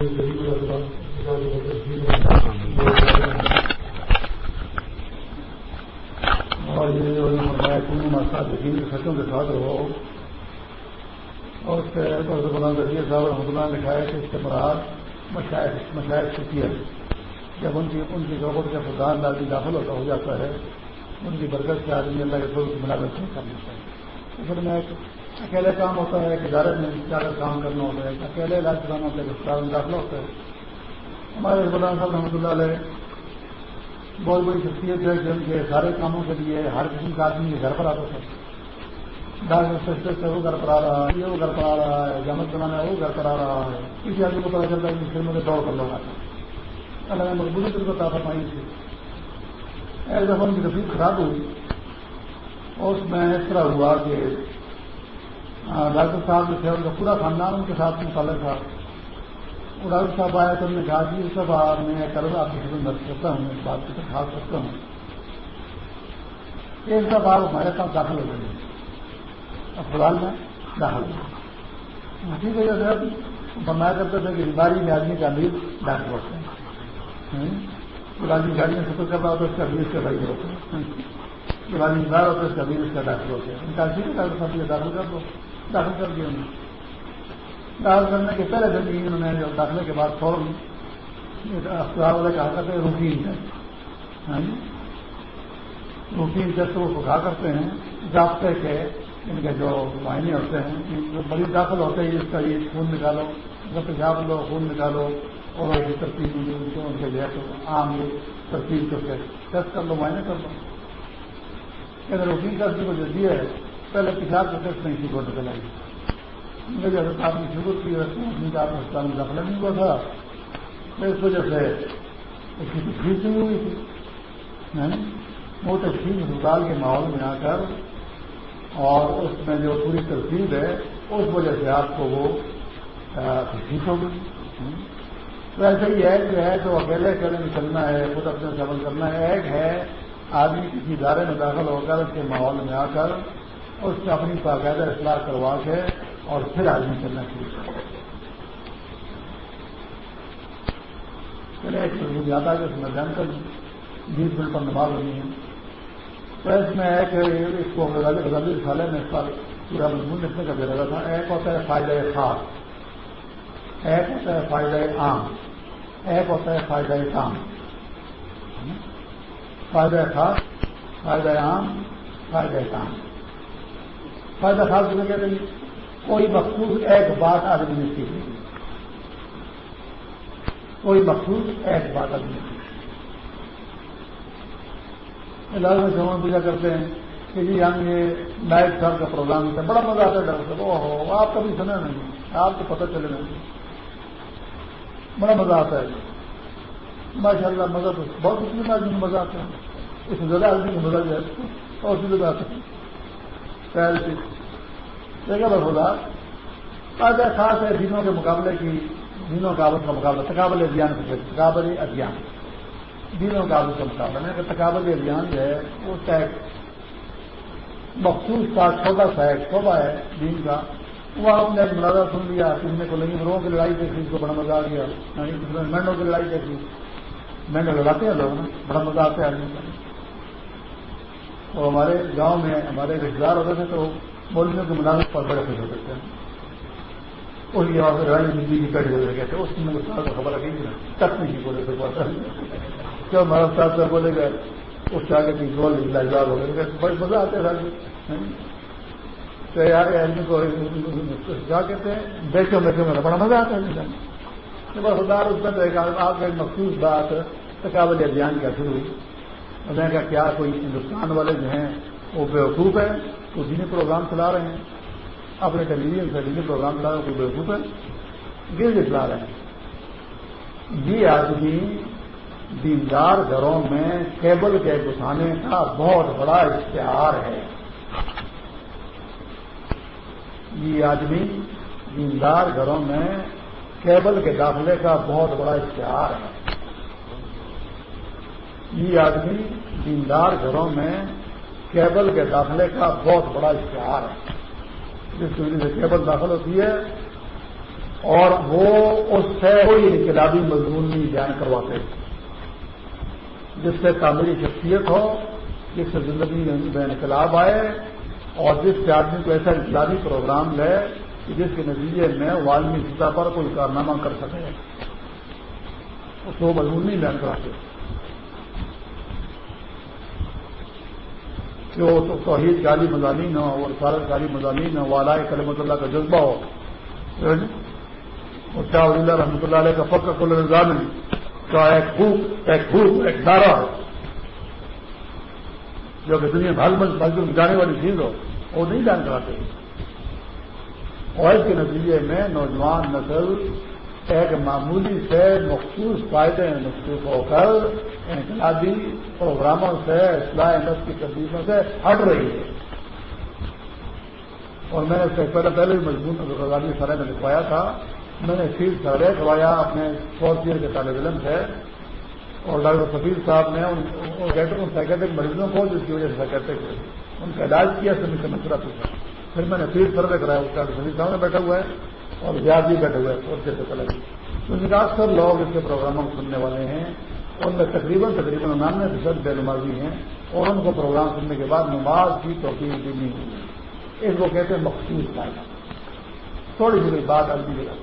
اور یہ جو فرمایا یقین سچوں کے ساتھ رہو اور اس کے صاحب رحمۃ اللہ نے لکھا ہے کہ اس کے مراد مشاعر چھٹی ہے جب ان کی ان کی ضرورت کے پردھان آدمی داخل ہوتا ہو جاتا ہے ان کی برکت سے آدمی اللہ کے کی ملاقات نہیں کر لیتا ہے پھر میں ایک اکیلے کام ہوتا ہے کہ ادارے میں جا کام کرنا ہوتا ہے، اکیلے علاج کرانا ہوتا ہے اسپتال میں داخلہ ہوتا ہے۔ ہمارے غلام صاحب رحمۃ اللہ علیہ بہت بڑی شخصیت ہے، جن کے سارے کاموں کے لیے ہر قسم کا آدمی گھر پر آتا تھا۔ ڈاکٹر سے وہ گھر پر آ رہا ہے، یہ وہ گھر پر آ رہا ہے جامت بنانا ہے، وہ گھر پر آ رہا ہے۔ کسی آدمی کو پتا چلتا ہے کہ فلموں میں دوڑ کر لوگ آتا ہے اللہ نے مقبولی دن کو تافہ پائی تھی۔ ایک دفعہ ان کی تصویر خراب ہوئی اور اس میں اس طرح ہوا کہ ہاں، ڈاکٹر صاحب جو تھے، ان کا پورا خاندان ان کے ساتھ متعلق تھا۔ وہ ڈاکٹر صاحب آیا تو نے کہا جی، کہ سب میں کروں آپ کی خدمت کرتا ہوں، اس بات کو خاص کرتا ہوں۔ ایک سب آپ ہمارے ساتھ داخل ہو گئے اسپتال میں داخل ہو گئے اسی وجہ سے بنایا کرتے تھے کہ بیماری میں آدمی کا امیر ڈاکٹر ہوتے ہیں پرانی گاڑی میں سفر کر رہا ہوتا ہے اس کا امیر اس کا بھائی ہوتا ہے۔ پرانی بیمار ہوتا ہے اس کا امیر اس کا ڈاکٹر ہوتے ہیں ان کا ٹھیک ہے ڈاکٹر صاحب یہ داخل کر دو۔ داخل کر دیا انہوں داخل کرنے کے پہلے دن ہی انہوں نے داخلے کے بعد فوراً اسپتال والے کہا کرتے ہیں روٹین ٹیسٹ۔ ہاں جی۔ روٹین ٹیسٹ وہ کہا کرتے ہیں ضابطے کے ان کے جو معائنے ہوتے ہیں جو مریض داخل ہوتے ہیں، اس کا یہ خون نکالو جب پیشاب لو خون نکالو، اور ایسی ترتیب ان کے لیے تو عام ترتیب جو ٹیسٹ۔ کر لو معائنے کر لو۔ روٹین ٹیسٹ کو جو دیا ہے پہلے پیشاب کا ٹیسٹ نہیں سی کو نکل آئی میری حضرت آپ نے شروع کی آپ ہسپتال میں داخلہ نہیں ہوا تھا۔ اس وجہ سے اس کی تشریف نہیں ہوئی تھی۔ وہ تشریف ہسپتال کے ماحول میں آ کر اور اس میں جو پوری ترتیب ہے، اس وجہ سے آپ کو وہ تشریف ہو گئی۔ تو ایسا ہی ایک جو ہے تو اکیلے اکیلے میں چلنا ہے، خود اپنے سے عمل کرنا ہے۔ ایک ہے، آدمی کسی ادارے میں داخل ہو کر اس کے ماحول میں آ کر اس سے اپنی باقاعدہ اصلاح کروا کے اور پھر آدمی چلنا شروع کر چلے، ایک زیادہ کہ اس میں جان کر بیس منٹ پر نماز ہونی ہے۔ تو اس میں ایک اس کو غزلی سالے میں اس پر پورا مضمون لکھنے کا دے رہا تھا۔ ایک ہوتا ہے فائدہ خاص، ایک ہوتا ہے فائدہ عام، ایک ہوتا ہے فائدہ کام۔ فائدہ خاص، فائدہ عام، فائدہ کام۔ فائدہ خاص جو کہتے ہیں کوئی مخصوص ایک بات آدمی نے سیکھی کوئی مخصوص ایک بات آدمی نے سیکھی علاج میں جوان پوجا کرتے ہیں کہ جی ہم یہ نائٹ صاحب کا پروگرام ہوتا ہے، بڑا مزہ آتا ہے۔ ڈاکٹر صاحب او آپ کبھی سنا نہیں۔ آپ کو پتہ چلے نہیں۔ بڑا مزہ آتا ہے۔ ماشاء اللہ مزہ تو بہت اتنی بات میں مزہ آتا ہے۔ اس میں زیادہ آدمی کو مزہ جو ہے اور اسی آتا ہے پہلے دیکھا بس خدا، آج خاص ہے دینوں کے مقابلے کی، دینوں کا آپس کا مقابلہ، تقابل ابھیان تقابل ابھیان دینوں کا آپس کا مقابلہ، میں تقابل ابھیان جو ہے، وہ ایک مخصوص کا چھوٹا سا ایک شعبہ ہے دین کا۔ وہ آپ نے ایک سن لیا کسی نے کو لگی مروں کی لڑائی دیکھی، اس کو بڑا مزہ آ گیا۔ یعنی مینڈوں کی لڑائی دیکھی۔ مینڈو لڑاتے ہیں لوگ نا، بڑا مزہ آتا ہے۔ آدمی کا تو ہمارے گاؤں میں ہمارے رشتے دار ہوتے تھے تو مولویوں کے مناسب پر بڑے خوش ہو سکتے ہیں اس کے بعد لڑائی زندگی کی پیڑ ہو گئے تھے اس میں استاد کو خبر لگے گی نا تک نہیں بولے پھر بات کیوں ہمارا استاد صاحب بولے گا اس سے آگے کی گول لاجواب ہو گئے بڑے مزہ آتے ہیں تو یار آدمی کو کیا کہتے ہیں بیچو بیچو میرا بڑا مزہ آتا ہے بس خدار اس میں آپ کا ایک مخصوص بات تقابل ابھیان کا شروع ہوئی میں نے کہا کیا کوئی ہندوستان والے جو ہیں وہ بیوقوف ہے وہ دینی پروگرام چلا رہے ہیں۔ اپنے ٹیلی ویژن سے دینی پروگرام چلا رہے ہیں کوئی بیوقوف ہے گر چلا رہے ہیں۔ یہ آدمی دیندار گھروں میں کیبل کے گھسانے کا بہت بڑا اشتہار ہے۔ یہ آدمی دیندار گھروں میں کیبل کے داخلے کا بہت بڑا اشتہار ہے۔ یہ آدمی دیندار گھروں میں کیبل کے داخلے کا بہت بڑا اشتہار ہے۔ جس کی وجہ سے کیبل داخل ہوتی ہے اور وہ اس سے کوئی انقلابی مضمون نہیں بیان کرواتے۔ جس سے تعمیری شخصیت ہو، جس سے زندگی میں انقلاب آئے اور جس سے آدمی کو ایسا انقلابی پروگرام لے کہ جس کے نتیجے میں والمی سطح پر کوئی کارنامہ کر سکے۔ اس کو مضمون نہیں بیان کراتے۔ کہ وہ تو توحید کالی مضامین ہو اور سارت کالی مضامین ہو والا کلمت اللہ کا جذبہ ہو۔ اور شاہ اللہ رحمۃ اللہ علیہ کا پکا کل نظام کا ایک خوب ایک خوب، ایک دارا ہو۔ جو کہ دنیا بھال میں جانے والی چیز ہو، وہ نہیں جان کراتے۔ اور اس کے نتیجے میں نوجوان نسل ایک معمولی سے مخصوص فائدے مخصوص ہو کر انقلابی پروگراموں سے، اصلاح نسل کی تبدیلیوں سے ہٹ رہی ہے۔ اور میں نے اس سے پہلے پہلے بھی مضمون غزالی سرے میں لکھوایا تھا۔ میں نے فیلڈ سروے کروایا اپنے فورتھ ایئر کے طالب علم سے۔ اور ڈاکٹر سفیر صاحب نے ان مریضوں کو، جس کی وجہ سے سائکیٹرک ان کا علاج کیا سے سے مشورہ پوچھا۔ پھر میں نے فیلڈ سروے کرایا، اس ڈاکٹر سفیر صاحب نے بیٹھا ہوا ہے۔ اور بھی بیٹھے ہوئے ہیں فورتھ ایئر سے پہلے تو ان کا اکثر لوگ اس کے پروگراموں کو سننے والے ہیں ان میں تقریباً تقریباً انانوے فیصد بے نمازی ہیں، اور ان کو پروگرام سننے کے بعد نماز کی توفیق بھی نہیں ہوئی۔ ان کو کہتے ہیں مخصوص فائدہ تھوڑی سی بات الگ جگہ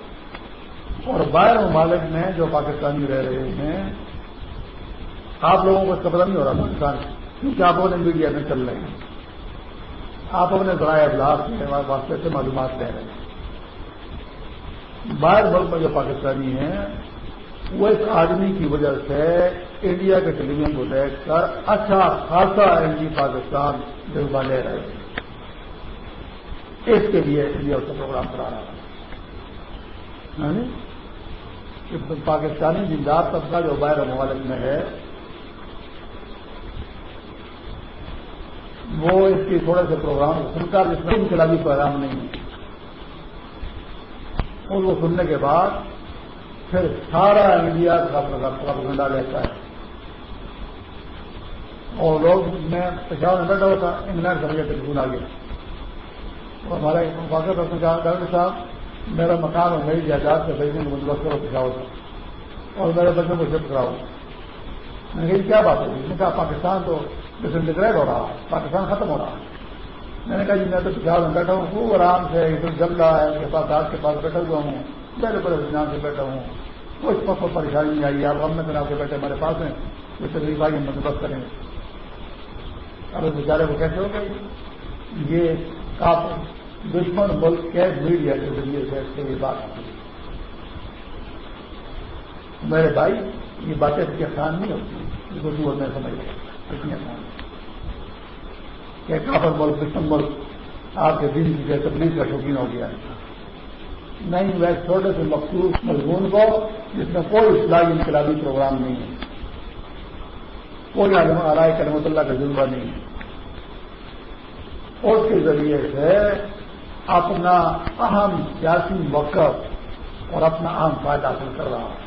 اور باہر ممالک میں جو پاکستانی رہ رہے ہیں، آپ لوگوں کو اس کا پتہ نہیں ہو رہا، پاکستان کیونکہ آپ اپنے میڈیا میں چل رہے ہیں۔ آپ اپنے ذرائع ابلاغ کے واسطے سے معلومات لے رہے ہیں۔ باہر ملک میں جو پاکستانی ہیں، وہ اس آدمی کی وجہ سے انڈیا کے ٹیلی ویژن کو دیکھ کر اچھا خاصا این جی پاکستان جذبہ لے رہے ہیں۔ اس کے لیے انڈیا کا پروگرام کرا رہا ہے۔ یعنی پاکستانی جنجات طبقہ جو باہر ممالک میں ہے، وہ اس کے تھوڑے سے پروگرام سن کر جس میں انقلابی پیغام نہیں ہے۔ ان کو سننے کے بعد پھر سارا انڈیا کا لیتا ہے۔ اور لوگ میں پشاور میں بیٹھا تھا، انگلینڈ کا مجھے ٹیلیفون آ گیا اور ہمارے واقع کہا ڈاکٹر صاحب، میرا مکان اور میری جائیداد سے بھیجنے کا مطلب کرو پشاور تھا اور میرے بچوں کو شفٹ کراؤ۔ میں نے کہی کیا بات ہے اس نے کہا، پاکستان تو ڈس انٹیگریٹ ہو رہا پاکستان ختم ہو رہا ہے۔ میں نے کہا جی میں تو پچاس میں بیٹھا ہوں، خوب آرام سے جم رہا ہے، اس کے پاس آپ کے پاس بیٹھا ہوا ہوں میرے بڑے رجحان سے بیٹھا ہوں۔ کچھ پس پریشانی نہیں آئی، آپ ہم نے کے بیٹھے ہمارے پاس ہیں۔ اس سے بھائی ہم بندوبست کریں۔ اب اس بیچارے کو کیسے ہو گئی یہ آپ دشمن ملک کے میڈیا کے ذریعے سے اس کے لیے بات آتی میرے بھائی، یہ باتیں اتنی آسان نہیں ہوتی اردو میں سمجھ گئے اتنی آسان کہ کافر ملک دشمن ملک آپ کے دن کی تبلیغ کا شوقین ہو گیا۔ ہے نہیں وہ چھوٹے سے مخصوص مضمون کو، جس میں کوئی اصلاحی انقلابی پروگرام نہیں ہے۔ کوئی آرائے کرمت اللہ کا ذمہ نہیں ہے۔ اس کے ذریعے سے اپنا اہم سیاسی موقف اور اپنا اہم فائدہ حاصل کر رہا ہے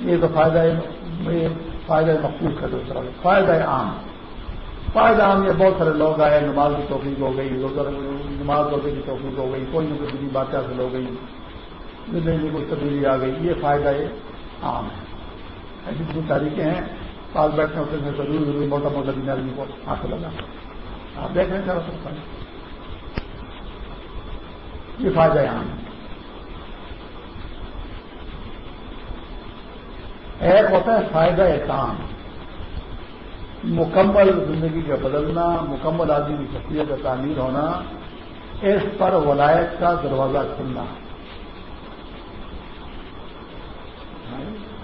یہ تو فائدہ فائدہ مخصوص کا دوسرا فائدہ عام۔ فائدہ ہم یہ بہت سارے لوگ آئے، نماز کی توفیق ہو گئی نماز روزے کی توفیق ہو گئی، کوئی نہ کوئی دوسری بات حاصل ہو گئی، زندگی میں کچھ تبدیلی آ گئی، یہ فائدہ یہ عام ہے۔ ایسی کچھ تاریخیں ہیں، پاس بیٹھنے ہوتے ہیں ضروری ضروری موٹا موٹا دن آدمی کو حاصل لگا آپ دیکھ رہے ہیں سکتا ہے یہ فائدہ ہے عام ایک ہوتا ہے فائدہ کام مکمل زندگی کا بدلنا، مکمل آدمی کی شخصیت کا تعمیر ہونا، اس پر ولایت کا دروازہ کھلنا۔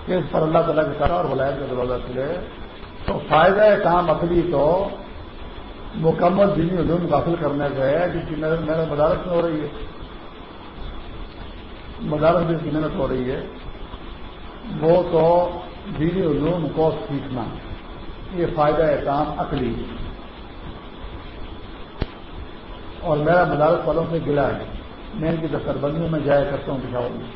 اس پر اللہ تعالیٰ کے سارا اور ولایت کا دروازہ کھلے۔ تو فائدہ کام اصلی تو مکمل دینی علوم حاصل کرنے سے ہے، جس کی میرے مدارت میں ہو رہی ہے۔ مدارت میں جس کی محنت ہو رہی ہے۔ وہ تو دینی علوم کو سیکھنا۔ یہ فائدہ ہے کام اکلی اور میرا مدارت والوں سے گلا ہے۔ میں ان کی دفتر بندیوں میں جایا کرتا ہوں پشاور میں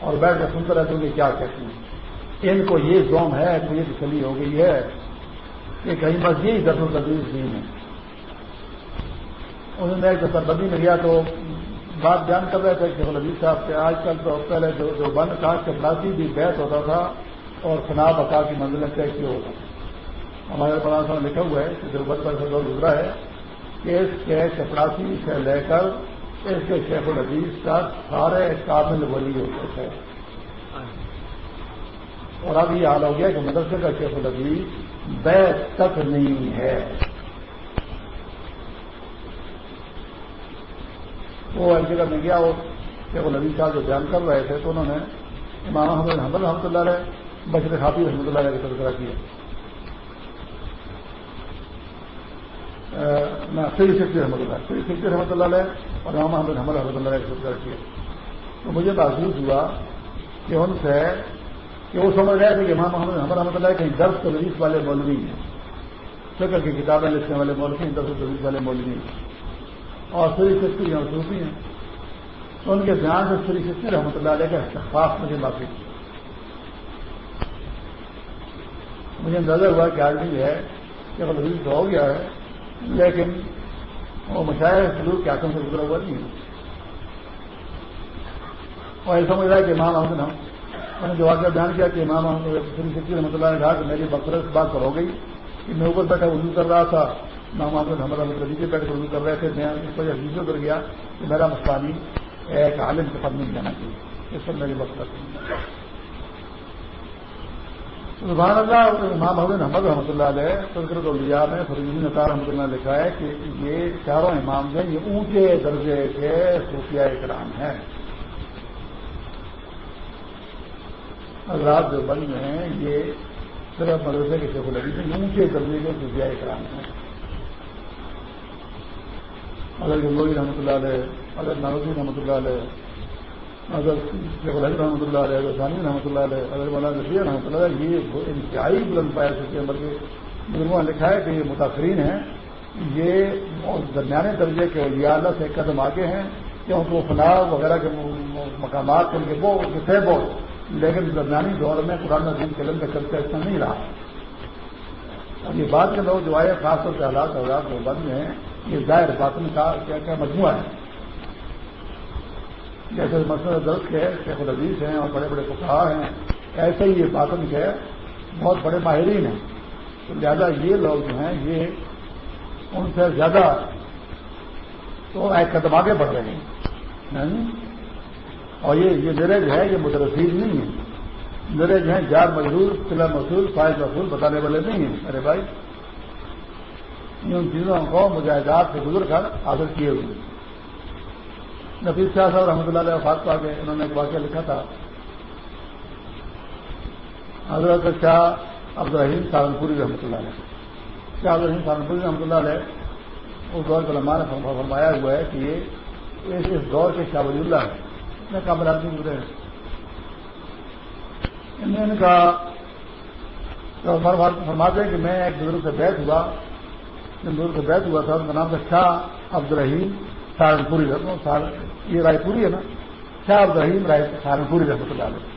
اور بیٹھ کر سنتا رہتا ہوں کہ کیا کہتے ہیں۔ ان کو یہ زوم ہے، تو یہ تسلی ہو گئی ہے۔ کہ کہیں بس یہی دس و تدریس نہیں ہے۔ انہوں نے ایک دفتر بندی میں گیا تو بات بیان کر رہے تھے کہ نبی صاحب کے آج کل تو پہلے جو جو بند کا چپڑاسی بھی بیت ہوتا تھا اور سناب اکا کی منزلیں طے کیا ہوتا ہمارے پڑھا صاحب لکھا ہوا ہے کہ جو پر سے دور گزرا ہے کہ اس کے چپڑاسی سے لے کر اس کے شیخ العزیز تک سارے کامل ولی ہوتے تھے۔ اور اب یہ حال ہو گیا کہ مدرسے کا شیخ العزیز بیت تک نہیں ہے۔ وہ ایک جگہ میں گیا وہ شیخ العزیز صاحب جو بیان کر رہے تھے تو انہوں نے امام احمد حمد رحمۃ اللہ علیہ بشر خاطی رحمۃ اللہ علیہ کا تذکرہ کیا۔ سری شکتی رحمۃ اللہ سری شکتی رحمۃ اللہ علیہ اور امام احمد حمد رحمۃ اللہ علیہ کا تذکرہ کیا۔ تو مجھے محسوس ہوا کہ ان سے، کہ وہ سمجھ رہے تھے کہ امام محمد حمد رحمۃ اللہ کہیں درس تدریس والے مولوی ہیں۔ فکر کی کتابیں لکھنے والے مولوی ہیں، درس تدریس والے مولوی ہیں۔ اور سری شکتی ہیں اور صوفی ہیں۔ تو ان کے دھیان سے سری شکتی رحمۃ اللہ علیہ کا استفاق مجھے باقی مجھے نظر ہوا کہ آدمی ہے کہ لذیذ تو ہو گیا ہے، لیکن وہ مشاعر سلوک کے آسم سے گزرا ہوا نہیں ہے۔ اور یہ سمجھ رہا ہے کہ امام احمد ہم میں نے جو واقعہ بیان کیا کہ امام سری شکتی رحمۃ اللہ نے کہا کہ میری بکرس بات پر ہو گئی کہ میں اوپر بیٹھا وضو کر رہا تھا۔ امام احمد ہمارا مطلب نیچے بیٹھ کر وضو کر رہے تھے۔ میں اس وجہ حیثیت کر گیا کہ میرا مسئلہ ایک عالم کے پد نہیں جانا چاہیے۔ اس پر میری بکرس سبحان اللہ، امام حسین احمد رحمۃ اللہ علیہ سنکرت الیا میں فرین نثار رحمۃ اللہ نے لکھا ہے کہ یہ چاروں امام جو یہ اونچے درجے کے صوفیہ کرام ہیں۔ حضرات جو بند ہیں، یہ صرف مدرسے کے شیخ العلی سے اونچے درجے کے صوفیہ کرام ہیں۔ اگر گنگوئی رحمۃ اللہ علیہ اگر ناروزی رحمۃ اللہ علیہ اگر شیخ الحمد رحمۃ اللہ علیہ اگر ثانی رحمۃ اللہ علیہ اگر مولانا نبی رحمۃ اللہ علیہ، یہ انتہائی بلند پایا سکتے ہیں بلکہ بزرگوں نے لکھا ہے کہ یہ متاثرین ہیں۔ یہ درمیانے درجے کے اللہ سے قدم آگے ہیں۔ کیونکہ وہ فلاح وغیرہ کے مقامات ان کے وہ تھے وہ لیکن درمیانی دور میں قرآن دین قلم کا چلتا اتنا نہیں رہا۔ اور یہ بات کے لوگ جو آئے خاص طور سے حالات حالات جو بند ہیں یہ ظاہر باطن کا کیا کیا مجموعہ ہے۔ جیسے مسئلہ درد کے شیخ العزیز ہیں اور بڑے بڑے فقہ ہیں، ایسے ہی یہ باطن کے بہت بڑے ماہرین ہیں۔ تو لہٰذا یہ لوگ جو ہیں، یہ ان سے زیادہ تو ایک قدم آگے بڑھ رہے ہیں۔ ہاں جی؟ اور یہ یہ میرے جو ہے، یہ مدرسین نہیں ہے میرے جو ہیں، جار مزدور قلعہ مسول فائز مصول بتانے والے نہیں ہیں۔ ارے بھائی ان چیزوں کو مجاہدات سے گزر کر حاصل کیے ہوئے نفیس شاہ صاحب رحمۃ اللہ علیہ وفات پا کے انہوں نے ایک واقعہ لکھا تھا۔ حضرت شاہ عبد الرحیم سہارنپوری رحمۃ اللہ علیہ۔ شاہ عبد الرحیم سہارنپوری رحمۃ اللہ علیہ اس دور کے علماء نے فرمایا ہوا ہے کہ یہ اس دور کے شاہ ولی اللہ ہے قابل آدمی گزرے ہیں۔ ان کا فرماتے ہیں کہ میں ایک بزرگ سے بیت ہوا۔ بزرگ سے بیت ہوا تھا ان کا نام تھا شاہ عبد الرحیم سہارنپوری یہ رائے پوری ہے نا؟ شاہ عبد الرحیم رائے سہارنپوری رحمۃ اللہ علیہ۔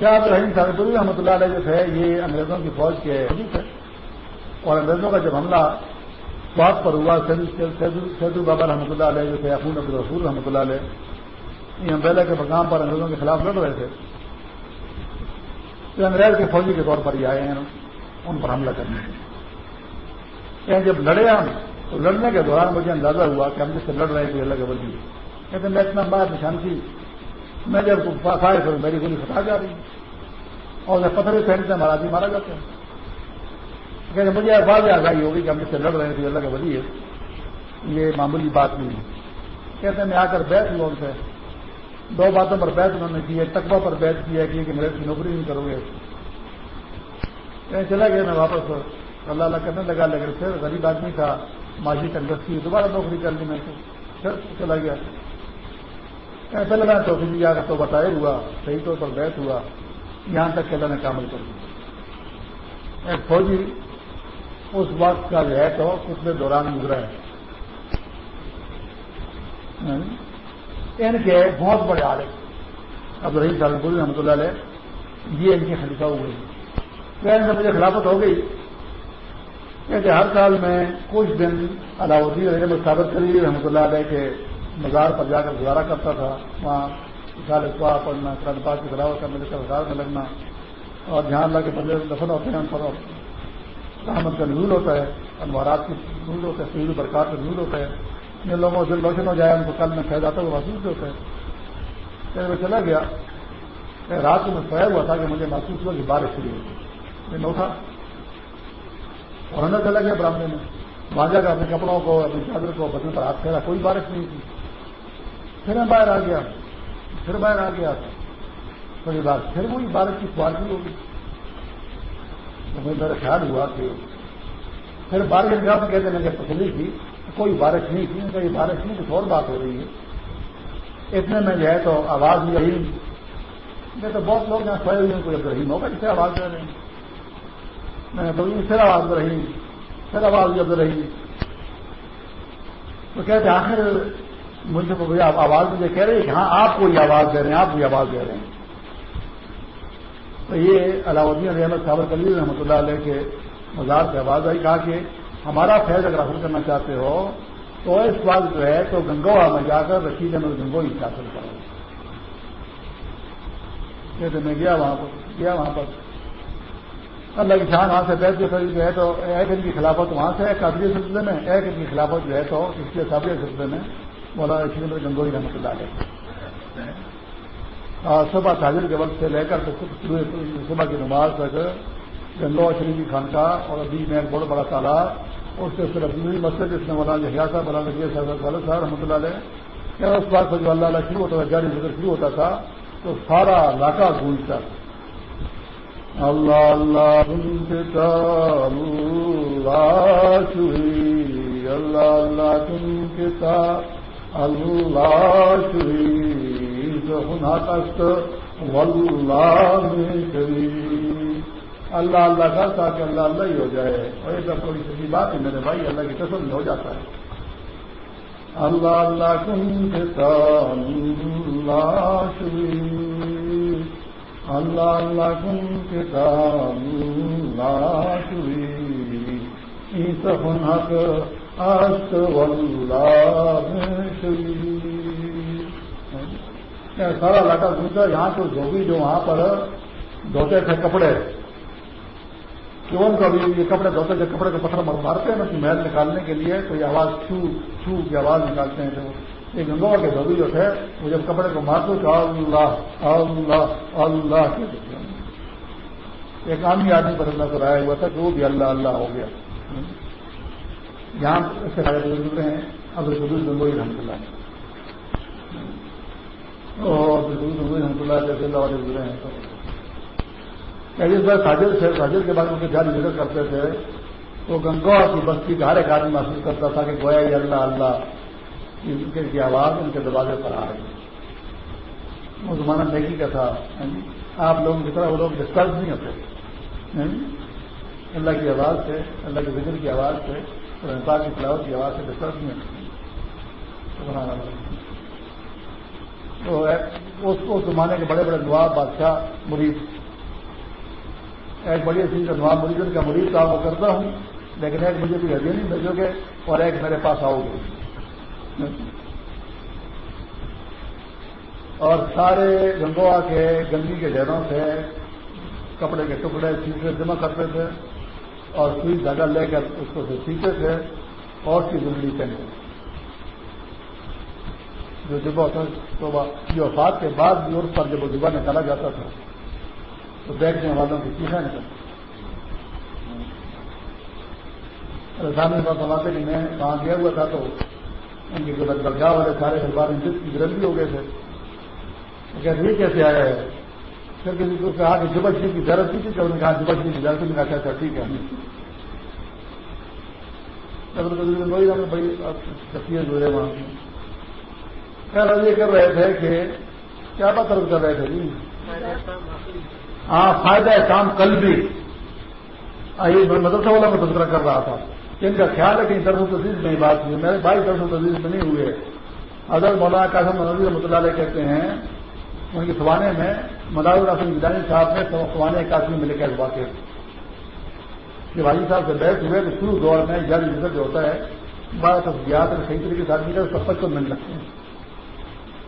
شاہ عبد الرحیم سہارنپوری رحمۃ اللہ علیہ جو ہے، یہ انگریزوں کی فوج کے ہے۔ اور انگریزوں کا جب حملہ سواد پر ہوا، سید بابا رحمۃ اللہ علیہ جو تھے ابو عبد رسول رحمۃ اللہ علیہ، یہ امبیلا کے مقام پر انگریزوں کے خلاف لڑ رہے تھے۔ تو انگریز کے فوجی کے طور پر ہی آئے ہیں، ان پر حملہ کرنے کے یعنی جب لڑے ہم تو لڑنے کے دوران مجھے اندازہ ہوا کہ ہم جس سے لڑ رہے ہیں، کوئی اللہ کے وزیر کہتے میں اتنا بات نشان تھی۔ میں جب فائر کروں، میری گولی فتح جا رہی۔ اور جب پتھر پھینکتے ہیں مہاراجی مارا جاتا ہے۔ کہتے مجھے واضح آگاہی ہوگی کہ ہم جس سے لڑ رہے ہیں، کوئی اللہ کا وزیر یہ معمولی بات نہیں ہے۔ کہتے ہیں، میں آ کر بیٹھ لوں سے دو باتوں پر بیت انہوں نے کی ہے تقبہ پر بیت کیا کہ میرے کی نوکری نہیں کرو گے۔ کہیں چلا گیا میں واپس۔ اللہ اللہ کرنے لگا لیکن پھر غریب آدمی تھا۔ معاشی تنگست کی دوبارہ نوکری کر لی میں تو پھر چلا گیا۔ پہلے میں تو کسی تو بتایا ہوا، صحیح طور پر بیت ہوا۔ یہاں تک کہ اللہ نے کامل کر دیا۔ ایک فوجی، اس وقت کا جو ہے تو اس میں دوران گزرا ہے۔ ہاں؟ ان کے بہت بڑے عالم۔ اب رہی سالنپور رحمۃ اللہ علیہ، یہ ان کی خلیفہ ہوئے۔ پھر ان سے مجھے خلافت ہو گئی۔ کہتے ہر سال میں کچھ دن علاؤدین علیہ ثابت کری رحمۃ اللہ علیہ کے مزار پر جا کر گزارا کرتا تھا۔ وہاں مثال اخبار پڑھنا قرآن پاک کی تلاوت کرنے کا بازار میں لگنا۔ اور جہاں اللہ کے بدلے دفن ہوتے ہیں، ان پر رحمت کا نزول ہوتا ہے، انوارات کی نزول ہوتا ہے سیل برکات کا نزول ہوتا ہے۔ جن لوگوں دل روشن ہو جائے، ان کو کل میں فیض آتا ہے محسوس ہوتا ہے۔ پھر میں چلا گیا۔ رات میں سویا ہوا تھا کہ مجھے محسوس ہوا کہ بارش شروع ہوئی میں اٹھا اور اندر چلا گیا برامنے میں۔ وہاں جا کر اپنے کپڑوں کو، اپنی چادر کو، بدن پر ہاتھ پھیرا، کوئی بارش نہیں تھی۔ پھر میں باہر آ گیا۔ پھر باہر آ گیا۔ تھوڑی بات، پھر وہی بارش کی کوالٹی ہوگی تو مجھے میرا خیال ہوا کہ پھر بارش جا کہتے ہیں کہ پسلی تھی، کوئی بارش نہیں تھی۔ کہ یہ بارش نہیں، کچھ اور بات ہو رہی ہے۔ اتنے میں جو ہے تو آواز بھی رہی میں تو بہت لوگ یہاں سوئے ہوئے ہیں، کوئی رحیم ہوگا جسے آواز دے رہے ہیں۔ میں نے تو پھر آواز رہی پھر آواز جب رہی تو کہتے آخر مجھے کو آواز مجھے کہہ رہی ہے کہ ہاں آپ کو یہ آواز دے رہے ہیں، آپ کو آواز دے رہے ہیں۔ تو یہ علاؤدین احمد صابر کلی رحمۃ اللہ علیہ کے مزار سے آواز آئی، کہا کہ ہمارا فیض اگر حاصل کرنا چاہتے ہو، تو اس وقت جو ہے، تو گنگوا میں جا کر رشید احمد گنگوئی حاصل کرو۔ کہتے میں گیا وہاں پر، گیا وہاں پر۔ اللہ کی شان وہاں سے بیٹھ جو ہے تو ایک ان کی خلافت وہاں سے قابل سلسلے میں ایک ان کی خلافت جو ہے تو اس کے قابل سلسلے میں۔ مولانا رشید گنگوئی رحمۃ اللہ علیہ۔ اور صبح تاجر کے وقت سے لے کر صبح کی نماز تک گنگوا شریفی خانقاہ اور ابھی میں ایک بہت بڑا تالاب، اس سے صرف مسجد جس میں مولانا جہیا صاحب، مولانا نبی صاحب صاحب رحمۃ اللہ علیہ۔ اس بات پر جو اللہ شروع ہوتا تھا، جاری ذکر شروع ہوتا تھا، تو سارا علاقہ گونجتا اللہ اللہ اللہ چوری اللہ اللہ سنتا اللہ چوری ہنا تخت واللہ میں شریف اللہ اللہ کرتا کہ اللہ اللہ ہی ہو جائے۔ اور ایک تھوڑی سی بات ہے میرے بھائی، اللہ کی قسم میں ہو جاتا ہے۔ اللہ اللہ کن اللہ شری اللہ اللہ کن کے اللہ شری حق است واللہ شری سارا لاٹا گھومتا یہاں تو دھوبی جو وہاں پر دھوتے تھے کپڑے، کیوں کبھی یہ کپڑے دھوتے تھے، کپڑے کو پتھر مارتے ہیں نا محل نکالنے کے لیے تو یہ آواز چھو چھو کی آواز نکالتے ہیں تو یہ گنگوا کے دھوبی جو تھے وہ جب کپڑے کو مارتے تو اللہ اللہ اللہ ایک عامی آدمی پر اللہ کو رایا ہوا تھا کہ وہ بھی اللہ اللہ ہو گیا۔ یہاں اس سے گزرے ہیں، اب حدود گنگوئی رحمۃ اللہ اور رحمۃ اللہ جیسے اللہ والے گزرے ہیں۔ جس بار ساجر سے ساجر کے بارے میں ان کے جاری ذکر کرتے تھے۔ تو گنگوا کی بستی کا ہر ایک آدمی محسوس کرتا تھا کہ گویا یہ اللہ اللہ۔ ان کی آواز ان کے دروازے پر آ رہی وہ زمانہ نیکی کا تھا۔ یعنی آپ لوگوں کی طرح وہ لوگ ڈسٹرب نہیں ہوتے۔ یعنی اللہ کی آواز سے، اللہ کے ذکر کی آواز سے اور کی فلاوت کی آواز سے ڈسٹرب نہیں ہوتے۔ تو اس زمانے کے بڑے بڑے نواب، بادشاہ مریض ایک بڑی چیز کا نواب مریض کا مریض کام وہ کرتا ہوں، لیکن ایک مجھے کوئی ہدیہ نہیں بھیجو گے اور ایک میرے پاس آؤ گے۔ اور سارے گنگوا کے، گندگی کے ڈھیروں سے کپڑے کے ٹکڑے سیٹے جمع کرتے تھے اور سوئی دھاگا لے کر اس کو سیتے تھے اور کی زندگی پہنتے جو جبا تو وفات کے بعد بھی اس پر جب وہ جبا نکالا جاتا تھا، تو بیٹھنے والوں کی چیزیں نکلتی۔ سامنے بات بناتے کہ میں وہاں گیا ہوا تھا تو ان کے جو درگاہ والے سارے دربار جس کی گرد بھی ہو گئے تھے۔ کہتے یہ کیسے آیا ہے؟ پھر کسی کو کہا کہ جبا شریف کی ضرورت نہیں تھی کہ انہوں نے کہا جبا شریف کی ضرورت نہیں کہا اچھا،, اچھا ٹھیک ہے۔ وہی بڑی تفصیل جو ہے وہاں کی۔ خیر یہ کر رہے تھے کہ کیا بات کر رہے تھے جی؟ ہاں فائدہ ہے کام کل بھی آئیے، مدرسہ والا میں تذکرہ کر رہا تھا۔ ان کا خیال ہے کہ درس و تزیز میں ہی بات ہوئی میرے بھائی درس و تزیز میں نہیں ہوئے۔ اگر مولانا قاسم نظیر رحمۃ اللہ علیہ کہتے ہیں، ان کے سوانے میں مدار الحسن گدانی صاحب نے سوانے کاشمی میں لکھا اس واقعے کہ بھائی صاحب سے بیٹھ ہوئے تو شروع دور میں جل ذکر جو ہوتا ہے بارہ تصویرات صحیح طریقے سے آدمی کا اس کا پچپن منٹ لگتے ہیں۔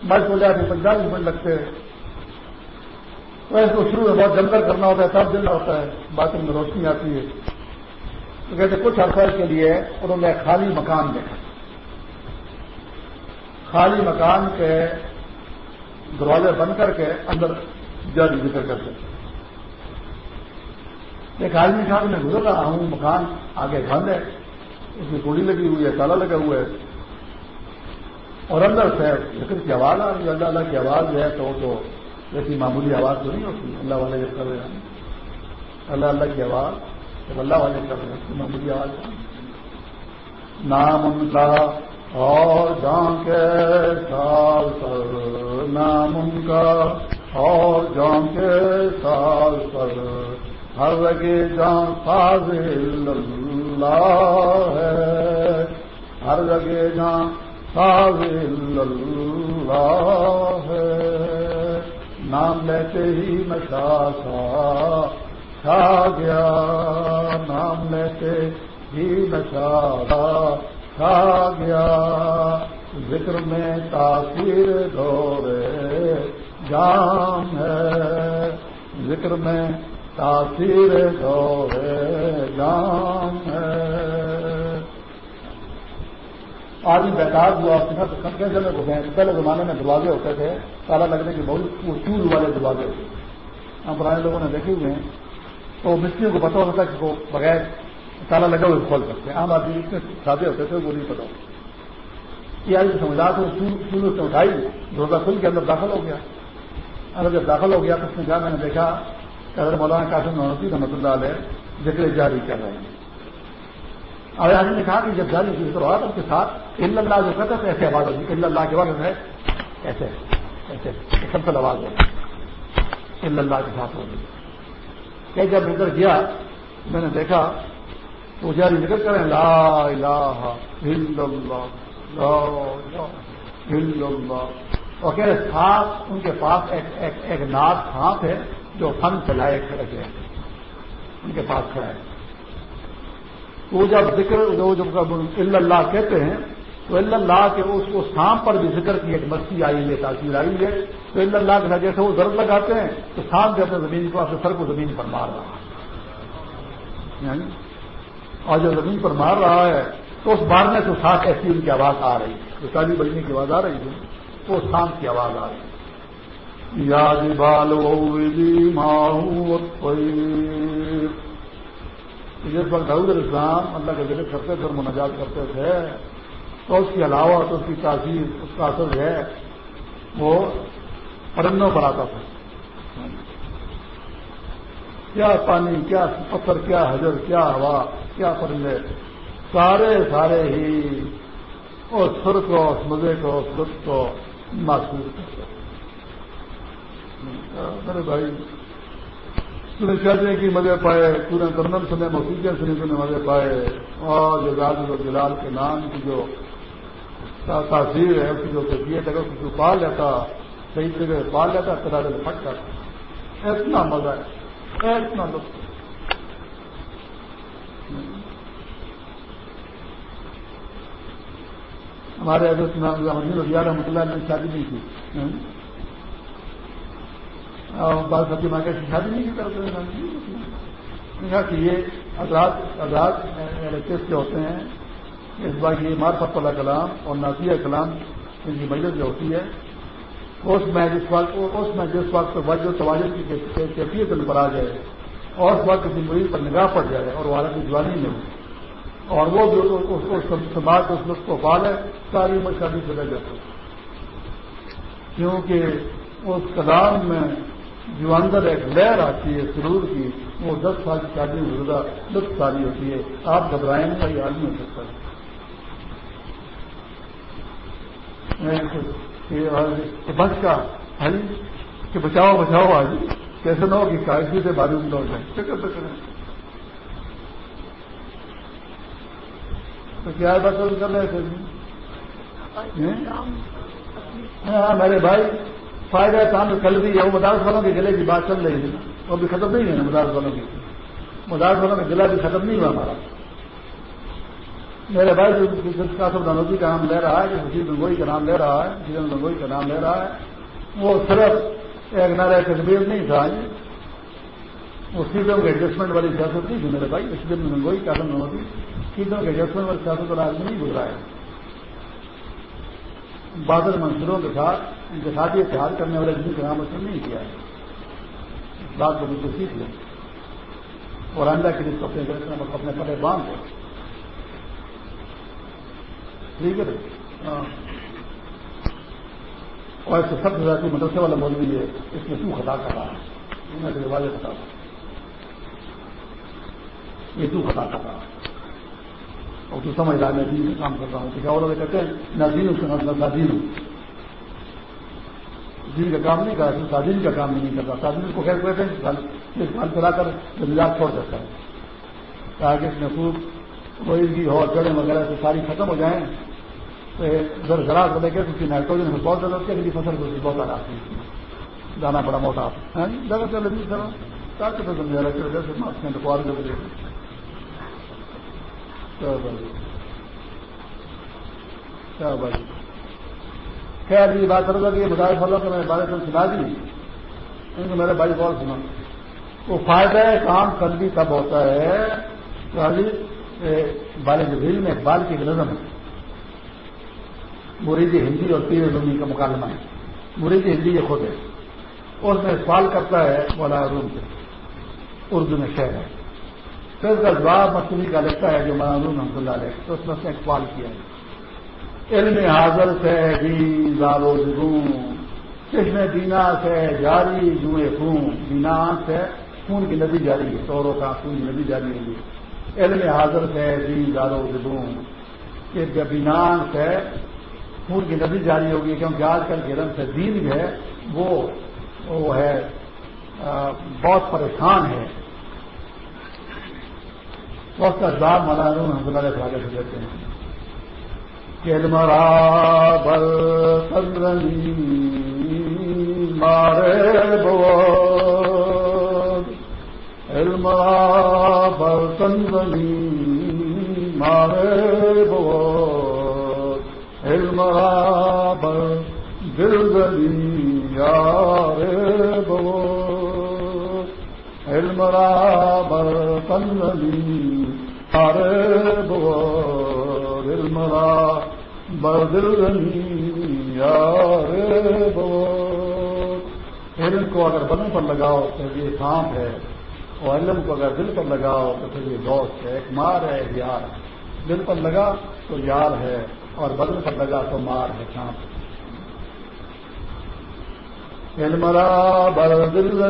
بس ہو جائے پنچالیس منٹ لگتے ہیں۔ ویسے تو شروع میں بہت جم کر کرنا ہوتا ہے، تب دینا ہوتا ہے، باتوں میں روشنی آتی ہے۔ تو کہتے کچھ عرصہ کے لیے انہوں نے خالی مکان دیکھا۔ خالی مکان کے دروازے بند کر کے اندر جاری ذکر کرتے ایک آدمی صاحب میں گزر رہا ہوں، مکان آگے بند ہے اس میں گوڑی لگی ہوئی ہے، تالا لگا ہوا ہے۔ اور اندر سے ذکر کی آواز آ رہی ہے۔ اللہ اللہ کی آواز جو ہے تو وہ تو ایسی معمولی آواز تو نہیں ہوتی۔ اللہ والے جب کر رہے ہیں۔ اللہ اللہ کی آواز۔ جب اللہ والے کر رہے ہیں معمولی آواز نام ان کا اور جان کے سال پر نام ان کا اور جان کے سال پر ہر لگے جان ساز اللہ ہے۔ ہر جگہ جان ساز اللہ ہے۔ نام لیتے ہی نشا سا چھا گیا، نام لیتے ہی نشا چھا گیا۔ ذکر میں تاثیر دورے جام ہے۔ ذکر میں تاثیر دورے جام ہے۔ آدمی بیکار ہوا کیسے میں گھسے پہلے زمانے میں دروازے ہوتے تھے، تالا لگنے کے بہت وہ چول والے دروازے ہوتے ہم پرانے لوگوں نے دیکھے ہوئے ہیں۔ تو مستریوں کو پتا ہوتا تھا کہ وہ بغیر تالا لگا ہوئے کھول سکتے ہیں عام آدمی اتنے سادے ہوتے تھے وہ نہیں پتا یہ آدمی سمجھدار تو چول نے اٹھائی دروازہ کھل کے اندر داخل ہو گیا اگر جب داخل ہو گیا تو اس نے کہا میں نے دیکھا کہ اگر مولانا قاسم نوتی رحمۃ اللہ علیہ ذکر جاری کر رہے ہیں اور آدمی نے کہا کہ جب جاری کی ذکر ہوا تو اس کے ساتھ ان اللہ جو کہتا تھا ایسے آواز ہوگی اللہ کے بعد ہے ایسے ایسے سب آواز ہوگی اللہ کے ساتھ ہوگی کہ جب ادھر گیا میں نے دیکھا تو جاری ذکر کریں لا الہ الا اللہ لا الہ الا اللہ۔ اور کہہ رہے سانپ ان کے پاس ایک ایک, ایک ناک سانپ ہے جو فن چلائے کھڑے گئے ان کے پاس کھڑا ہے۔ وہ جب ذکر جو جب اللہ کہتے ہیں تو اللہ کے اس کو سانپ پر بھی ذکر کی ایک مستی آئی ہے، تاثیر آئی ہے۔ تو اللہ کے جیسے وہ درد لگاتے ہیں، تو سانپ جو اپنے زمین کو اپنے سر کو زمین پر مار رہا ہے۔ یعنی اور جو زمین پر مار رہا ہے، تو اس مارنے سے ساتھ ایسی ان کی آواز آ رہی ہے۔ جو شادی بجنے کی آواز آ رہی تھی وہ سانپ کی آواز آ رہی ہے۔ یاد بال جس وقت دعود الاسلام اللہ کا ذکر کرتے تھے اور مناجات کرتے تھے تو اس کے علاوہ تو اس کی تاثیر، اس کا اثر ہے، وہ پرندوں پر آتا تھا۔ کیا پانی، کیا پتھر، کیا حجر، کیا ہوا، کیا پرندے؟ سارے سارے ہی اس سر کو، اس مزے کو، اس لطف کو محسوس کرتے میرے بھائی تو نے چلنے کی مزے پائے تو نے کندن سنے موسیقیاں سنے تو مزے پائے، اور جو راج و جلال کے نام کی جو تاثیر ہے اس کی جو کیفیت ہے، اس کو پال لیتا، صحیح جگہ پال لیتا پھر آگے پھٹ کر اتنا مزہ ہے، اتنا لطف۔ ہمارے حضرت مدین رضی رحمۃ اللہ نے شادی نہیں کی۔ بال سبزی مارکیٹ کی شادی نہیں کی کرتے کہا کہ یہ حضرات حضرات کے ہوتے ہیں۔ اس بار یہ مارفت والا کلام اور ناسیہ کلام ان کی مجلس جو ہوتی ہے، اس میں جس وقت اس میں جس وقت وجہ توازن کی کیفیت پر آ جائے اور اس وقت کسی مریض پر نگاہ پڑ جائے اور وہ حالت جوانی میں ہو اور وہ جو سماج اس لطف کو پال ہے، ساری عمر شادی سے رہ جاتا کیونکہ اس کلام میں جو اندر ایک لہر آتی ہے، سرور کی، وہ دس سال کی شادی میں زیادہ دس ساری ہوتی ہے۔ آپ گھبرائیں گے، یہ آدمی ہو سکتا ہے۔ بس کا حل کہ بچاؤ بچاؤ آج۔ کیسے نہ ہو کہ کاغذی سے معلوم نہ ہو جائے۔ فکر تو کریں تو کیا بات کر رہے تھے ہاں؟ میرے بھائی فائدہ کام کل بھی ہے وہ مدارس والوں کے گلے کی بات چل رہی ہے۔ وہ بھی ختم نہیں ہے نا مدارس والوں کی مزاج ہونا میں گلا بھی ختم نہیں ہوا ہمارا۔ میرے بھائی جی، جو کاسف دانودی کا نام لے رہا ہے جو حسین گنگوئی کا نام لے رہا ہے حسین گنگوئی کا نام لے رہا ہے، وہ صرف ایک نارا تصویر نہیں تھا جی۔ وہ سیٹوں کے ایڈجسٹمنٹ والی سیاست نہیں تھی میرے بھائی حسین گنگوئی کا دانودی سیٹوں کے ایڈجسٹمنٹ والی سیاست والا آدمی نہیں گزرا ہے۔ بادل منصوروں کے ساتھ انتخابی اتحاد کرنے والے جن کا نام اس نے نہیں کیا ہے۔ اس بات کو بالکل سیکھ لیں۔ اور آئندہ کے لیے اپنے اپنے پتے باندھ دو ٹھیک ہے ہاں اور ایسے سب سے زیادہ مدرسے والا مولوی ہے، اس میں کیوں خطا کر رہا ہے۔ میں رواج خطا تھا یہ کیوں خطا کر رہا ہے۔ اور تو سمجھ رہا میں دین میں کام کر رہا ہوں۔ کیا وہ کہتے ہیں، نہ دین اس کا نہ دین ہوں دین کا کام نہیں کرا تعدین کا کام نہیں کرتا تعدین کو خیر کہتے ہیں گھر چلا کر مزاج چھوڑ دیتا ہے۔ تاکہ اس میں خوب کوئی ہو، جڑیں وغیرہ سے ساری ختم ہو جائیں۔ تو ادھر کو لے کے نائٹروجن میں بہت زیادہ ہوتی ہے فصل کو بہت زیادہ آتی ہے۔ دانا بڑا موٹا آتا ہے۔ جگہ چلے سر تاکہ جیسے کیا بھائی خیر، یہ بات کروں گا کہ بتایا فلو کہ میں بارے سے سنا دی۔ ان کو میرے بھائی بہت سنا۔ وہ فائدہ کام قلبی تب ہوتا ہے۔ بال جبریل میں اقبال کی نظم ہے۔ مریدی ہندی اور پیر رومی کا مکالمہ ہے۔ مریدی ہندی یہ خود ہے۔ اس میں سوال کرتا ہے مولا روم سے۔ اردو میں شہر ہے۔ پھر اس کا جواب مصنوعی کا لگتا ہے جو مولانا روم رحمۃ اللہ علیہ، تو اس میں اس نے سوال کیا ہے۔ علم حاضر سے بھی زارو جگوں، چشم دینا سے جاری جوئے خون۔ دینا سے خون کی ندی جاری ہے سوروں کا خون کی ندی جاری ہے۔ علم حاضر سے بھی زارو جگوں۔ کہ بینان سے خون کی ندی جاری ہوگی کیونکہ آج کل کے رنگ سے دین جو ہے، وہ ہے بہت پریشان ہے۔ وقت کا جواب مولانا رحمۃ اللہ علیہ سے دیتے ہیں۔ مرا بل چندنی مارے بو علمرا بل چندنی مارے بو علمرا بل دل بو۔ علمرا بل چندنی مارے بو۔ علمرا یار بو۔ علم کو اگر بدن پر لگاؤ تو یہ سانپ ہے، اور علم کو اگر دل پر لگاؤ تو پھر یہ دوست ہے، ایک مار ہے، ایک یار دل پر لگا تو یار ہے۔ اور بدن پر لگا تو مار ہے سانپ علمرا بر دل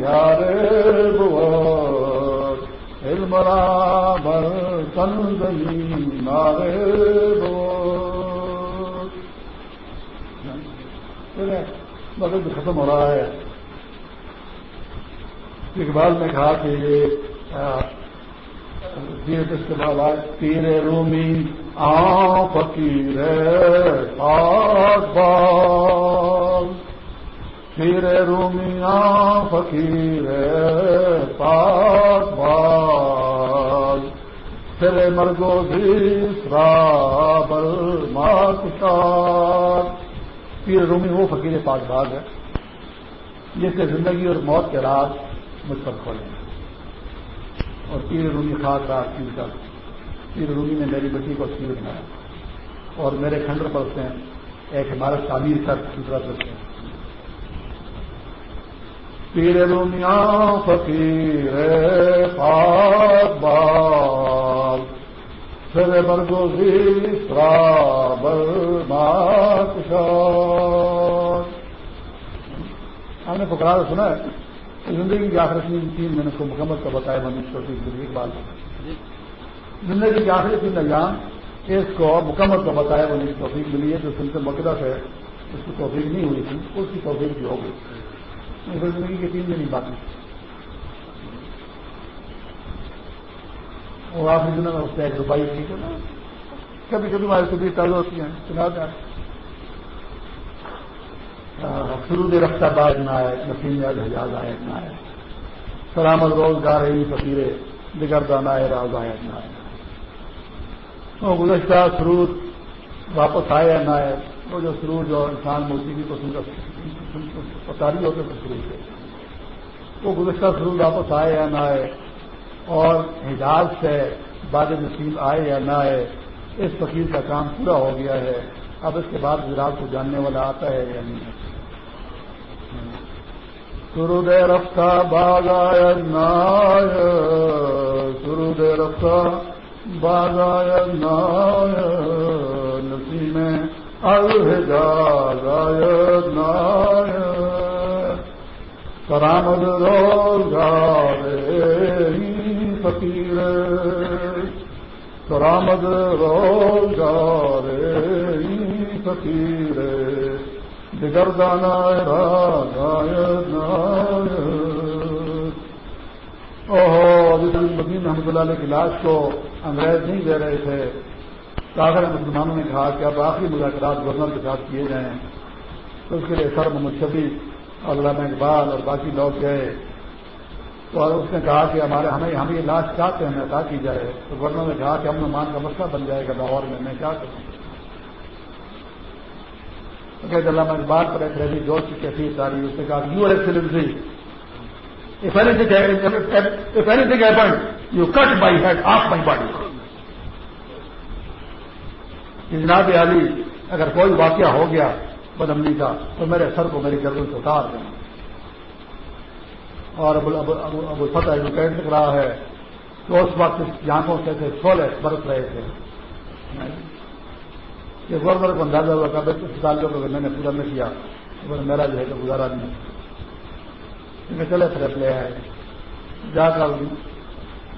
یار بو علمرا بر تنزلی مارے مدد ختم ہو رہا ہے۔ اقبال نے کہا کہ یہ اس کے بعد آج تیرے رومی آ فقیر پاک بال۔ تیرے رومی آ فقیر پاک بال۔ تیرے مرگو بل مار پیر رومی وہ فقیر پاک باغ ہے جس سے زندگی اور موت کے رات مجھ پر کھولے۔ اور پیر رومی خاص رات پیر کا پیر رومی نے میری بچی کو سیر بنایا۔ اور میرے کھنڈر پر سے ایک عمارت تعمیر کر دوسرا کرتے ہیں پیر رومیاں فقیر پاک باغ سر برگو ہم نے پکڑا سنا ہے، زندگی کی آخری تین میں نے اس کو مکمل کا بتایا، میں نے چھوٹی ایک بات زندگی کی آخری تین ایام اس کو مکمل کا بتایا میں نے توفیق ملی ہے جو سن سے مقدس ہے، اس کی توفیق نہیں ہوئی تھی، اس کی توفیق بھی ہو گئی زندگی کے تین دن ہی باقی اور آخری دنوں میں اس کا ایک روپائی ٹھیک ہے نا کبھی کبھی ہماری طبیعت تازہ ہوتی ہیں، سنا دیں سرود رفتہ باز نہ آئے، نسیم یاد حجاز آئے نہ آئے۔ سلامت روزگار ہی فقیرے دیگر دانا ہے راز آئے نہ آئے۔ وہ گزشتہ سرود واپس آئے یا نہ آئے وہ جو سرود جو انسان موسیقی کو پتاری ہوتے تو سرود ہے۔ وہ گزشتہ سرود واپس آئے یا نہ آئے اور حجاز سے باد نصیب آئے یا نہ آئے، اس فقیر کا کام پورا ہو گیا ہے۔ اب اس کے بعد گجرات کو جاننے والا آتا ہے یا نہیں؟ سرو دے رفتہ باغ نائ سرو دے رفتہ باغ نائ نسی میں الحجاز نائ کرامد روزگار فقیر کرامد روزگار فقیر دیگر دانا اوہ جس مدین رحمۃ اللہ علیہ کی لاش کو انگریز نہیں دے رہے تھے۔ کاغذ مسلمانوں نے کہا کہ اب آخری مذاکرات گورنر کے ساتھ کیے جائیں۔ تو اس کے لیے سر محمد شفیع اور علامہ اقبال اور باقی لوگ گئے۔ تو اس نے کہا کہ ہمارے ہمیں ہم یہ لاش چاہتے ہیں عطا کی جائے؟ تو گورنر نے کہا کہ ہم مان کا مسئلہ بن جائے گا لاہور میں میں کیا کروں؟ کہ علامہ اقبال پر ایک ریلی جوش کی کیفیت آ رہی اس نے کہا you are excellency if anything, if anything happened, you cut my head off my body. جناب علی اگر کوئی واقعہ ہو گیا بدمنی کا تو میرے سر کو میری گردن سے اتار دینا اور ابو فتح جو لکھ رہا ہے تو اس وقت جانچوں سے تھے سولہ برس رہے تھے۔ کہ گورنر کو اندازہ ہوا کہ اسپتال کو میں نے پورا نہیں کیا میرا جو ہے تو گزارا نہیں۔ چلے پھر لے آئے جا کر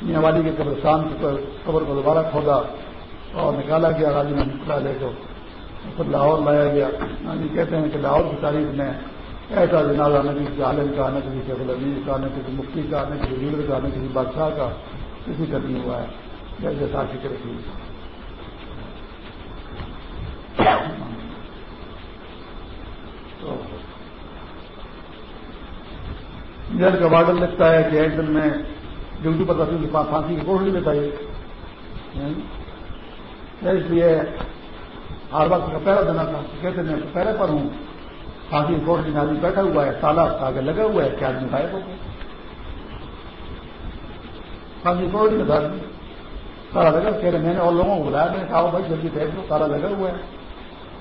میاں والی کے قبرستان قبر کو دوبارہ کھودا اور نکالا گیا راجی میں لے کو پھر لاہور لایا گیا۔ یعنی کہتے ہیں کہ لاہور کی تاریخ میں ایسا جنازہ نہ کسی عالم کا، نہ کسی شیخ العزیز کا، نہ کسی مفتی کا، نہ کسی لیڈر کا، نہ کسی بادشاہ کا کسی کا نہیں ہوا ہے۔ جیسے ساتھی کر رکھی جیل کا وارڈن لگتا ہے کہ ایک دن میں ڈیوٹی پر رکھنے کے پاس پھانسی کی کوشش لیتا ہے اس لیے ہر وقت کا پہرا دینا تھا کہتے میں پہرے پر ہوں۔ پھانسی کوٹ میں آدمی بیٹھا ہوا ہے، تالا آگے لگا ہوا ہے کیا آدمی غائب ہو گیا۔ پھانسی کوٹ میں دھر تالا لگا، کہہ رہے میں نے اور لوگوں کو بلایا، میں نے کہا بھائی جلدی دیکھ لو تالا لگا ہوا ہے۔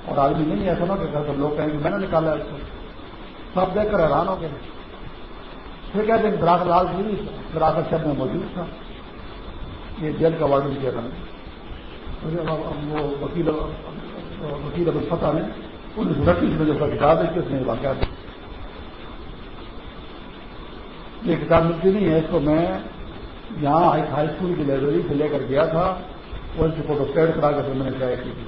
اور آدمی نہیں ایسا نہ کہ سب لوگ کہیں گے، میں نے نکالا اس کو۔ سب دیکھ کر حیران ہو گئے۔ پھر کہتے ہیں براک لال جی براک شہر میں موجود تھا۔ یہ جیل کا وارڈن کیا تھا۔ وہ وکیل وکیل ابو فتح نے انیس سو اکیس میں جو کتاب ہے کہ اس نے واقعات یہ کتاب ملتی نہیں ہے، اس کو میں یہاں ایک ہائی اسکول کی لائبریری سے لے کر گیا تھا۔ اور ان سے فوٹو اسٹیٹ کرا کر میں نے ٹرائی کی تھی۔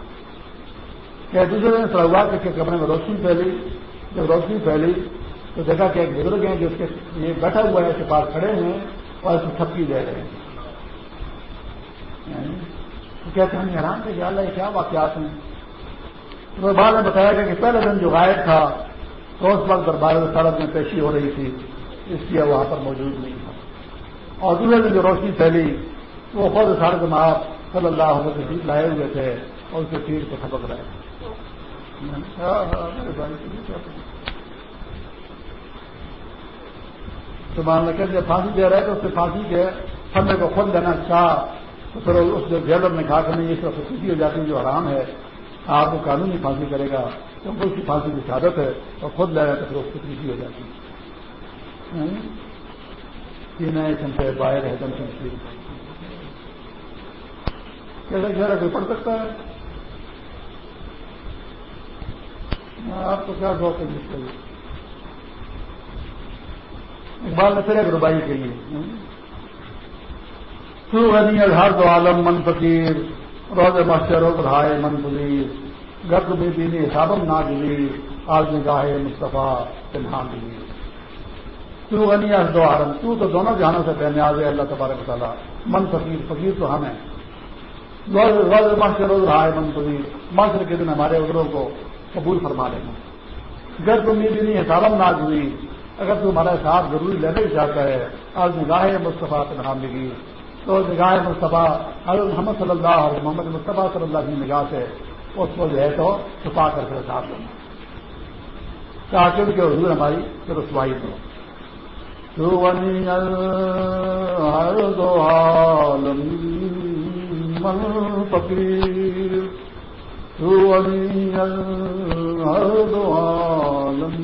کیا دوسرے دن سر ہوا کہ کمرے میں روشنی پھیلی۔ جب روشنی پھیلی تو دیکھا کہ ایک بزرگ ہیں جو اس کے یہ بیٹھا ہوا ہے، اس کے پاس کھڑے ہیں اور اس کو تھپکی دے رہے ہیں۔ یعنی کہتے ہیں حیران تھے کہ اللہ کیا واقعات ہیں؟ تو بعد میں بتایا گیا کہ پہلے دن جو غائب تھا، تو اس وقت دربار سڑک میں پیشی ہو رہی تھی، اس لیے وہاں پر موجود نہیں تھا۔ اور دوسرے دن جو روشنی پھیلی، وہ خود سارے جماعت صلی اللہ علیہ وسلم لائے ہوئے تھے اور اس کے تیر کو تھپک رہے تھے۔ یعنی، تو مان لگے جب پھانسی دے رہے تو اس سے پھانسی کے پھندے کو خود دینا چاہ تو پھر اس جیلر نے کہا کہ نہیں، اس طرح خوشی ہو جاتی ہے، جو حرام ہے۔ آپ کو قانونی پھانسی کرے گا۔ کیونکہ اس کی پھانسی کی شہادت ہے، اور خود لے رہے تو پھر اس کی خوشی ہو جاتی ہے۔ نئے سے باہر ہے دم شمشیر کیسا چہرہ کوئی پڑھ سکتا ہے؟ آپ کو کیا شوق ہے جس کے لیے؟ اقبال نے پھر ایک ربائی کے لیے تو غنی ہر دو عالم من فقیر روز مشر روز رائے من پذیر گرد بھی دینی حسابم نا دلی آج نگاہ مصطفیٰ تنہان دلی تو غنی ہر دو عالم؟ تو تو دونوں جہانوں سے بے نیاز ہے اللہ تبارک تعالیٰ۔ من فقیر فقیر تو ہم ہیں روز مشر روز رائے من پذیر مشر کے دن ہمارے عذروں کو قبول فرما لینا گرد بھی دینی حسابم نا دلی اگر تو ہمارا ساتھ ضروری لینا ہی چاہتا ہے، اور نگاہ مصطفیٰ کے نام لگی تو نگاہ مصطفیٰ حضرت محمد صلی اللہ علیہ محمد مصطفیٰ صلی اللہ کی نگاہ سے اس کو جو ہے تو چھپا کر کے ساتھ لینا تاکہ کے حضور ہماری پھر رسوائی دو ہر دو عالم من فقیر۔ ہر دو عالم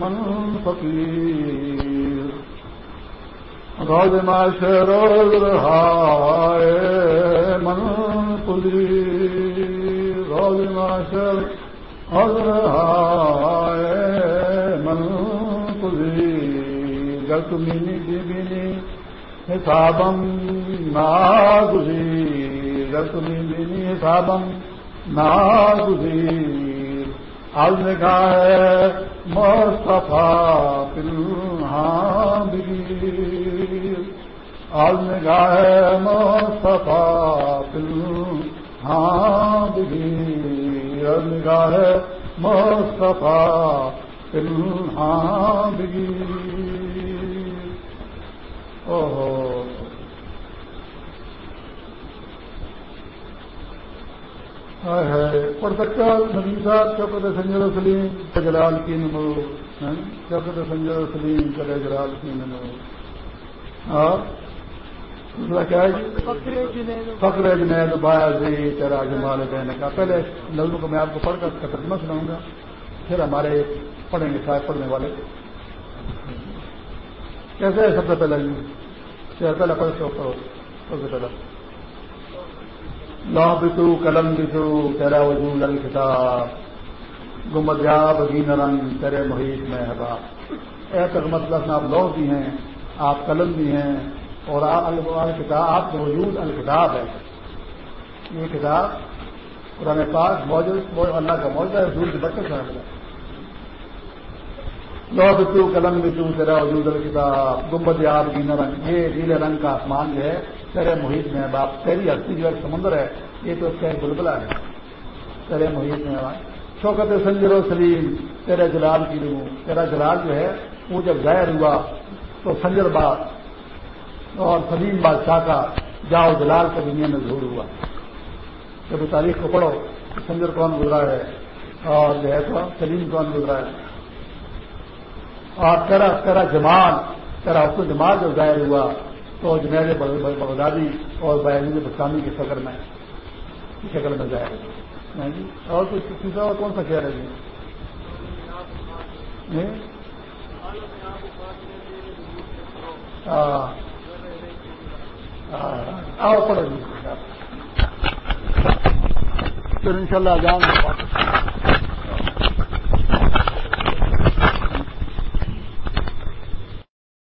من فقیر۔ روز معاشر روز رہائے من پلی روز معاشر روز رہائے من پلی گت مینی جی بینی حسابم ناگزیر گت مینی حسابم ناگزیر آج ہے مصطفیٰ پلہاں بگیر آج نے کہا ہے مصطفیٰ پلہاں بگیر آج نے کہا ہے مصطفیٰ پلہاں بگیر اوہ پڑھ سکتا نبی صاحب سنجر سلیم جلال کی نمو۔ سنجر سلیم چلے جلال کی نمو۔ اور دوسرا کیا ہے فخر جنید بایا جی تیرا جمال کہنے کا۔ پہلے لفظوں کو میں آپ کو پڑھ کر اس کا ترجمہ سناؤں گا۔ پھر ہمارے پڑھیں گے شاید پڑھنے والے۔ کیسے ہے سب سے پہلے پہلے پڑھ سب سے پہلے لا بتو قلم بتو تیرا وجود الکتاب گمبیا بگین رنگ تیرے محیط میں حبا۔ اے مطلب آپ لوگ بھی ہیں، آپ قلم بھی ہیں اور الکتاب آپ کا وجود الکتاب ہے۔ یہ کتاب قرآن پاک موجود اللہ کا موجود ہے دور سے بچے سے لو بتو قلم بتو تیرا وجود الکتاب گمبد آپ گین رنگ یہ نیلے رنگ کا آسمان جو ہے تیرے محیط میں باپ تیری ہستی جو ہے سمندر ہے، یہ تو اس کا ایک بلبلا ہے۔ تیرے محیط میں شوکت سنجر و سلیم، تیرے جلال کی لوں تیرا جلال جو ہے، وہ جب ظاہر ہوا، تو سنجر باد اور سلیم بادشاہ کا جاؤ جلال کا دنیا میں ظہور ہوا۔ جب تاریخ کو پڑھو، سنجر کون گزرا ہے؟ اور جو ہے تو سلیم کون گزرا ہے؟ اور تیرا تیرا جمال، تیرا اس جمال جو ظاہر ہوا تو جنید بغدادی اور بیانی بسانی کی شکل میں شکل میں جائے ہاں جی اور کچھ تیسرا اور کون سا کہہ رہے جی آؤ پڑے جی پھر ان شاء اللہ جان